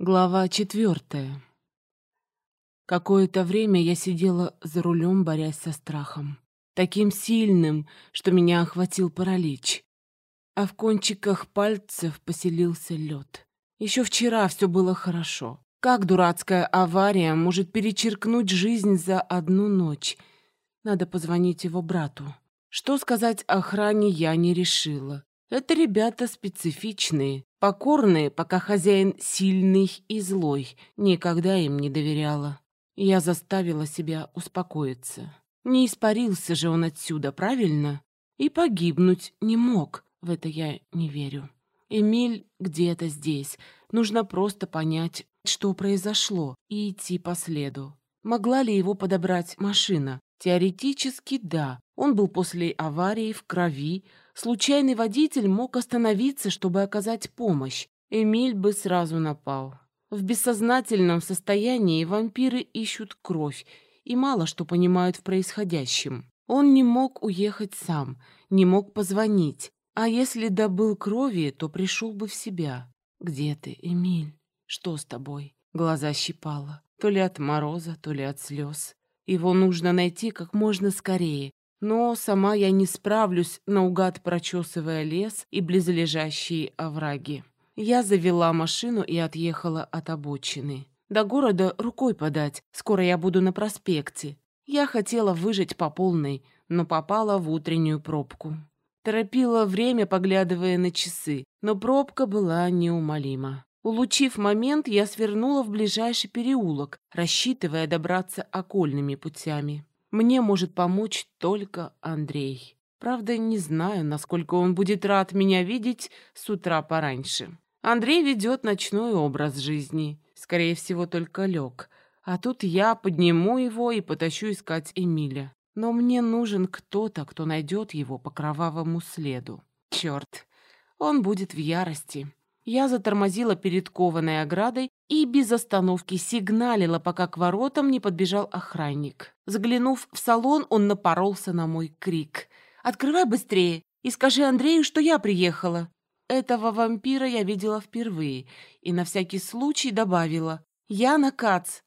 Глава четвертая. Какое-то время я сидела за рулем, борясь со страхом. Таким сильным, что меня охватил паралич. А в кончиках пальцев поселился лед. Еще вчера все было хорошо. Как дурацкая авария может перечеркнуть жизнь за одну ночь? Надо позвонить его брату. Что сказать охране я не решила. Это ребята специфичные, покорные, пока хозяин сильный и злой. Никогда им не доверяла. Я заставила себя успокоиться. Не испарился же он отсюда, правильно? И погибнуть не мог. В это я не верю. Эмиль где-то здесь. Нужно просто понять, что произошло, и идти по следу. Могла ли его подобрать машина? Теоретически да. Он был после аварии в крови, Случайный водитель мог остановиться, чтобы оказать помощь. Эмиль бы сразу напал. В бессознательном состоянии вампиры ищут кровь и мало что понимают в происходящем. Он не мог уехать сам, не мог позвонить. А если добыл крови, то пришел бы в себя. «Где ты, Эмиль? Что с тобой?» Глаза щипало. То ли от мороза, то ли от слез. Его нужно найти как можно скорее, но сама я не справлюсь, наугад прочесывая лес и близлежащие овраги. Я завела машину и отъехала от обочины. До города рукой подать, скоро я буду на проспекте. Я хотела выжить по полной, но попала в утреннюю пробку. Торопила время, поглядывая на часы, но пробка была неумолима. Улучив момент, я свернула в ближайший переулок, рассчитывая добраться окольными путями. Мне может помочь только Андрей. Правда, не знаю, насколько он будет рад меня видеть с утра пораньше. Андрей ведет ночной образ жизни. Скорее всего, только лег. А тут я подниму его и потащу искать Эмиля. Но мне нужен кто-то, кто найдет его по кровавому следу. Черт, он будет в ярости. Я затормозила перед кованой оградой и без остановки сигналила, пока к воротам не подбежал охранник. Заглянув в салон, он напоролся на мой крик. «Открывай быстрее и скажи Андрею, что я приехала». Этого вампира я видела впервые и на всякий случай добавила. «Яна Кац.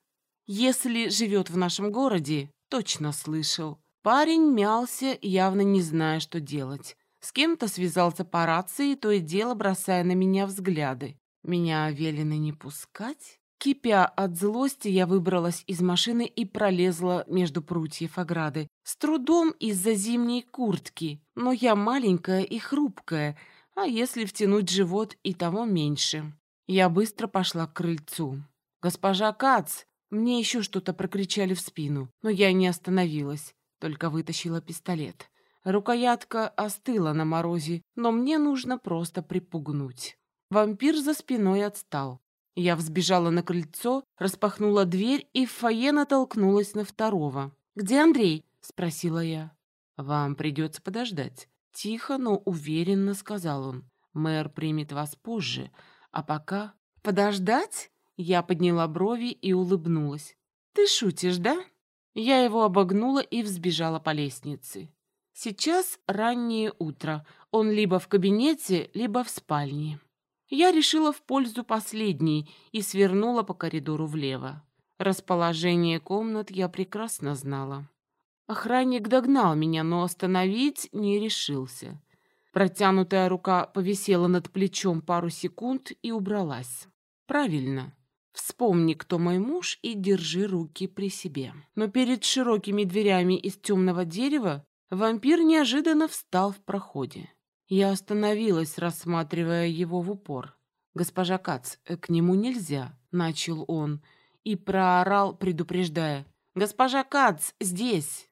Если живет в нашем городе, точно слышал». Парень мялся, явно не зная, что делать. С кем-то связался по рации, то и дело бросая на меня взгляды. Меня велено не пускать? Кипя от злости, я выбралась из машины и пролезла между прутьев ограды. С трудом из-за зимней куртки, но я маленькая и хрупкая, а если втянуть живот, и того меньше. Я быстро пошла к крыльцу. «Госпожа Кац!» Мне еще что-то прокричали в спину, но я не остановилась, только вытащила пистолет. Рукоятка остыла на морозе, но мне нужно просто припугнуть. Вампир за спиной отстал. Я взбежала на крыльцо, распахнула дверь и в фойе натолкнулась на второго. «Где Андрей?» — спросила я. «Вам придется подождать». Тихо, но уверенно сказал он. «Мэр примет вас позже, а пока...» «Подождать?» Я подняла брови и улыбнулась. «Ты шутишь, да?» Я его обогнула и взбежала по лестнице. Сейчас раннее утро. Он либо в кабинете, либо в спальне. Я решила в пользу последней и свернула по коридору влево. Расположение комнат я прекрасно знала. Охранник догнал меня, но остановить не решился. Протянутая рука повисела над плечом пару секунд и убралась. Правильно. Вспомни, кто мой муж, и держи руки при себе. Но перед широкими дверями из темного дерева Вампир неожиданно встал в проходе. Я остановилась, рассматривая его в упор. «Госпожа Кац, э, к нему нельзя», — начал он, и проорал, предупреждая. «Госпожа Кац, здесь!»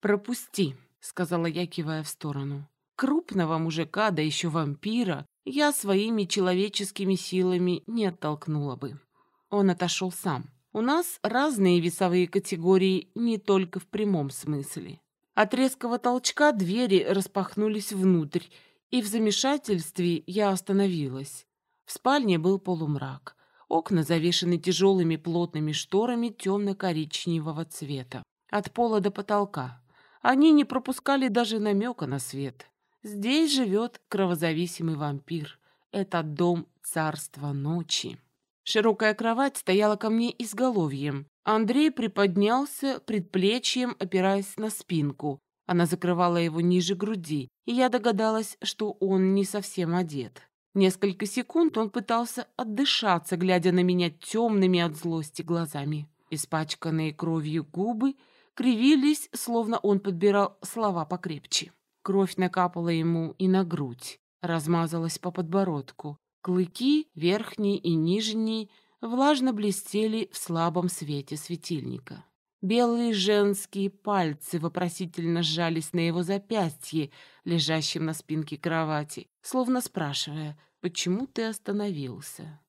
«Пропусти», — сказала я, кивая в сторону. Крупного мужика, да еще вампира, я своими человеческими силами не оттолкнула бы. Он отошел сам. У нас разные весовые категории не только в прямом смысле. От резкого толчка двери распахнулись внутрь, и в замешательстве я остановилась. В спальне был полумрак. Окна завешены тяжелыми плотными шторами темно-коричневого цвета. От пола до потолка. Они не пропускали даже намека на свет. Здесь живет кровозависимый вампир. Этот дом царства ночи. Широкая кровать стояла ко мне изголовьем. Андрей приподнялся предплечьем, опираясь на спинку. Она закрывала его ниже груди, и я догадалась, что он не совсем одет. Несколько секунд он пытался отдышаться, глядя на меня темными от злости глазами. Испачканные кровью губы кривились, словно он подбирал слова покрепче. Кровь накапала ему и на грудь, размазалась по подбородку. Клыки, верхние и нижние, влажно блестели в слабом свете светильника. Белые женские пальцы вопросительно сжались на его запястье, лежащем на спинке кровати, словно спрашивая, почему ты остановился.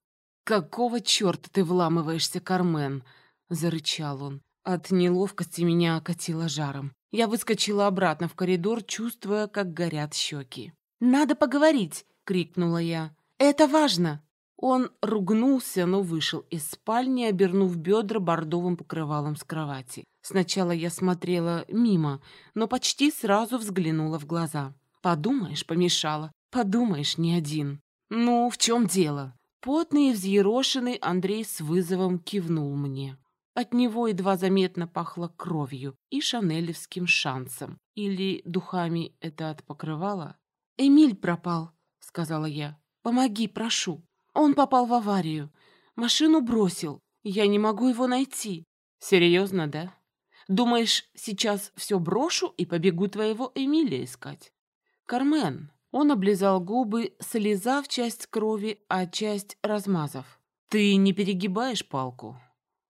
«Какого черта ты вламываешься, Кармен?» — зарычал он. От неловкости меня окатило жаром. Я выскочила обратно в коридор, чувствуя, как горят щеки. «Надо поговорить!» — крикнула я. «Это важно!» Он ругнулся, но вышел из спальни, обернув бедра бордовым покрывалом с кровати. Сначала я смотрела мимо, но почти сразу взглянула в глаза. «Подумаешь, помешала. Подумаешь, не один». «Ну, в чем дело?» Потный и взъерошенный Андрей с вызовом кивнул мне. От него едва заметно пахло кровью и шанелевским шансом. Или духами это от покрывала? «Эмиль пропал», — сказала я. «Помоги, прошу». Он попал в аварию. Машину бросил. Я не могу его найти. Серьезно, да? Думаешь, сейчас все брошу и побегу твоего Эмилия искать? Кармен. Он облизал губы, слезав часть крови, а часть размазав. Ты не перегибаешь палку?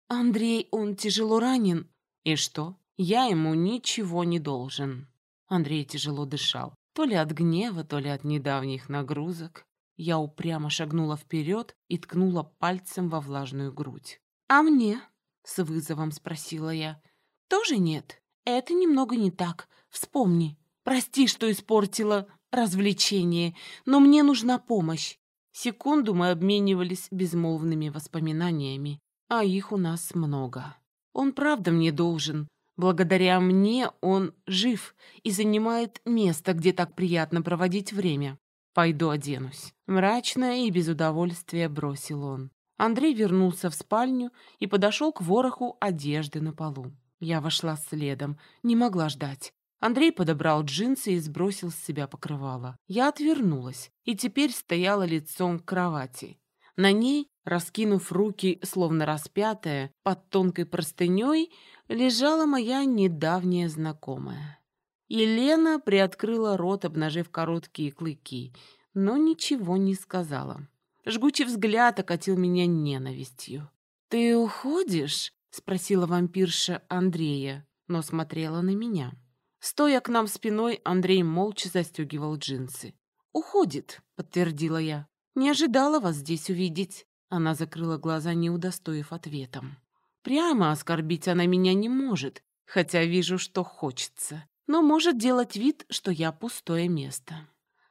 Андрей, он тяжело ранен. И что? Я ему ничего не должен. Андрей тяжело дышал. То ли от гнева, то ли от недавних нагрузок. Я упрямо шагнула вперед и ткнула пальцем во влажную грудь. «А мне?» — с вызовом спросила я. «Тоже нет. Это немного не так. Вспомни. Прости, что испортила развлечение, но мне нужна помощь». Секунду мы обменивались безмолвными воспоминаниями, а их у нас много. Он правда мне должен. Благодаря мне он жив и занимает место, где так приятно проводить время. «Пойду оденусь». Мрачно и без удовольствия бросил он. Андрей вернулся в спальню и подошел к вороху одежды на полу. Я вошла следом, не могла ждать. Андрей подобрал джинсы и сбросил с себя покрывало. Я отвернулась и теперь стояла лицом к кровати. На ней, раскинув руки, словно распятая, под тонкой простыней, лежала моя недавняя знакомая. Елена приоткрыла рот, обнажив короткие клыки, но ничего не сказала. Жгучий взгляд окатил меня ненавистью. «Ты уходишь?» — спросила вампирша Андрея, но смотрела на меня. Стоя к нам спиной, Андрей молча застегивал джинсы. «Уходит», — подтвердила я. «Не ожидала вас здесь увидеть». Она закрыла глаза, не удостоив ответом. Прямо оскорбить она меня не может, хотя вижу, что хочется но может делать вид, что я пустое место.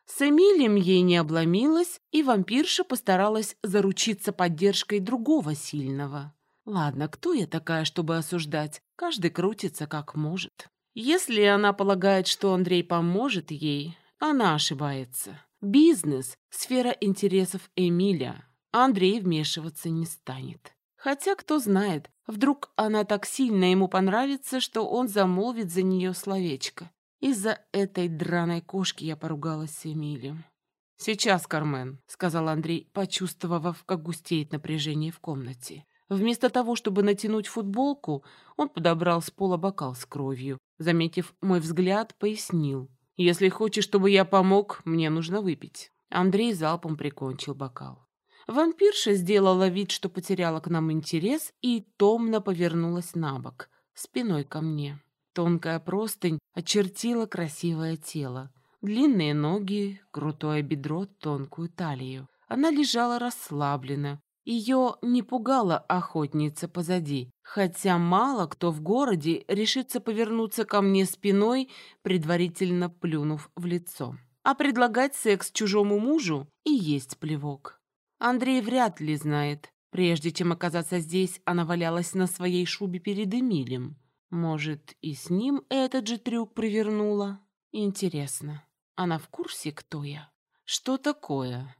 С Эмилием ей не обломилась, и вампирша постаралась заручиться поддержкой другого сильного. Ладно, кто я такая, чтобы осуждать? Каждый крутится как может. Если она полагает, что Андрей поможет ей, она ошибается. Бизнес – сфера интересов Эмиля. Андрей вмешиваться не станет. Хотя, кто знает, вдруг она так сильно ему понравится, что он замолвит за нее словечко. Из-за этой драной кошки я поругалась с Эмилием. «Сейчас, Кармен», — сказал Андрей, почувствовав, как густеет напряжение в комнате. Вместо того, чтобы натянуть футболку, он подобрал с пола бокал с кровью. Заметив мой взгляд, пояснил. «Если хочешь, чтобы я помог, мне нужно выпить». Андрей залпом прикончил бокал. Вампирша сделала вид, что потеряла к нам интерес, и томно повернулась на бок, спиной ко мне. Тонкая простынь очертила красивое тело. Длинные ноги, крутое бедро, тонкую талию. Она лежала расслабленно. Ее не пугала охотница позади, хотя мало кто в городе решится повернуться ко мне спиной, предварительно плюнув в лицо. А предлагать секс чужому мужу и есть плевок. Андрей вряд ли знает. Прежде чем оказаться здесь, она валялась на своей шубе перед Эмилем. Может, и с ним этот же трюк провернула? Интересно, она в курсе, кто я? Что такое?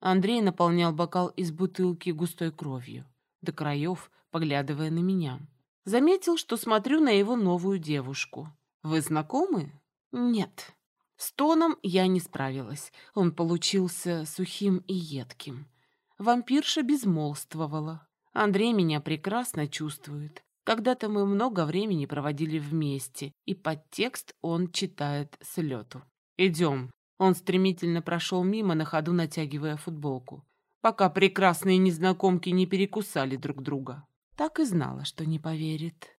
Андрей наполнял бокал из бутылки густой кровью, до краев поглядывая на меня. Заметил, что смотрю на его новую девушку. «Вы знакомы?» «Нет». С тоном я не справилась. Он получился сухим и едким. Вампирша безмолвствовала. Андрей меня прекрасно чувствует. Когда-то мы много времени проводили вместе, и подтекст он читает с лету. «Идем». Он стремительно прошел мимо, на ходу натягивая футболку. Пока прекрасные незнакомки не перекусали друг друга. Так и знала, что не поверит.